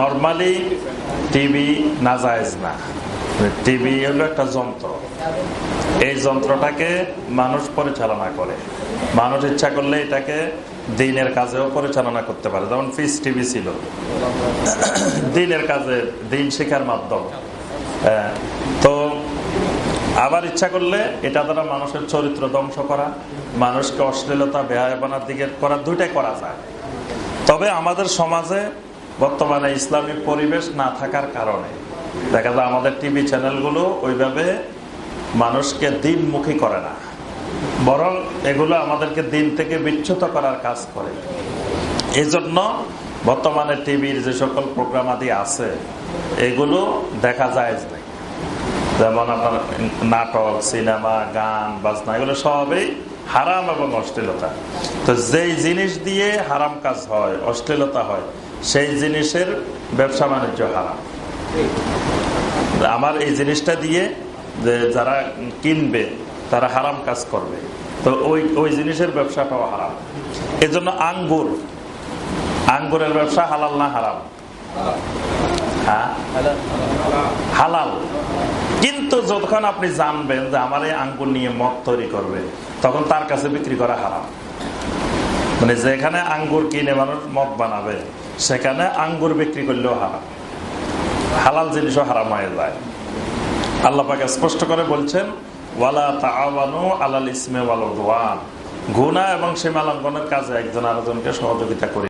Normally TV না যায় না। টিভি হলো একটা যন্ত্র। এই যন্ত্রটাকে মানুষ পরিচালনা করে। মানুষ ইচ্ছা করলে এটাকে দিনের কাজেও পরিচালনা করতে পারে। যেমন ফিস টিভি ছিল। দিনের কাজে দিন শেখার মাধ্যম। তো আবার ইচ্ছা করলে এটা দ্বারা মানুষের চরিত্র ধ্বংস করা, মানুষকে অশ্লীলতা, বেহায়াপনার দিকে করা, দুইটাই করা যায়। তবে আমাদের সমাজে বর্তমানে ইসলামিক পরিবেশ না থাকার কারণে, দেখা যায় আমাদের টিভি চ্যানেলগুলো ওইভাবে মানুষকে দিনমুখী করে না, বরং এগুলো আমাদেরকে দিন থেকে বিচ্যুত করার কাজ করে। এই জন্য বর্তমানে টিভির যে সকল প্রোগ্রাম আদি আছে, এগুলো দেখা যায় যেমন আপনার নাটক, সিনেমা, গান, বাজনা, এগুলো সবই হারাম এবং অশ্লীলতা। তো যেই জিনিস দিয়ে হারাম কাজ হয়, অশ্লীলতা হয়, সেই জিনিসের ব্যবসা বাণিজ্য হারাম। আমার এই জিনিসটা দিয়ে যে যারা কিনবে, তারা হারাম কাজ করবে। তো ওই ওই জিনিসের ব্যবসাটাও হারাম। এই জন্য আঙ্গুর, আঙ্গুরের ব্যবসা হালাল না হারাম। হালাল। কিন্তু যতক্ষণ আপনি জানবেন যে আমার এই আঙ্গুর নিয়ে মদ তৈরি করবে, তখন তার কাছে বিক্রি করা হারাম। মানে যেখানে আঙ্গুর কিনে মানুষ মদ বানাবে, সেখানে আঙ্গুর বিক্রি করলেও হারাম। হালাল জিনিসও হারাম হয়ে যায়। আল্লাহ পাকে স্পষ্ট করে বলছেন, ওয়ালা তাআওয়ানু আলাল ইসমে ওয়াল গুনাহ এবং সীমালঙ্ঘনের কাজে একজন আরেকজনকে সহযোগিতা করি।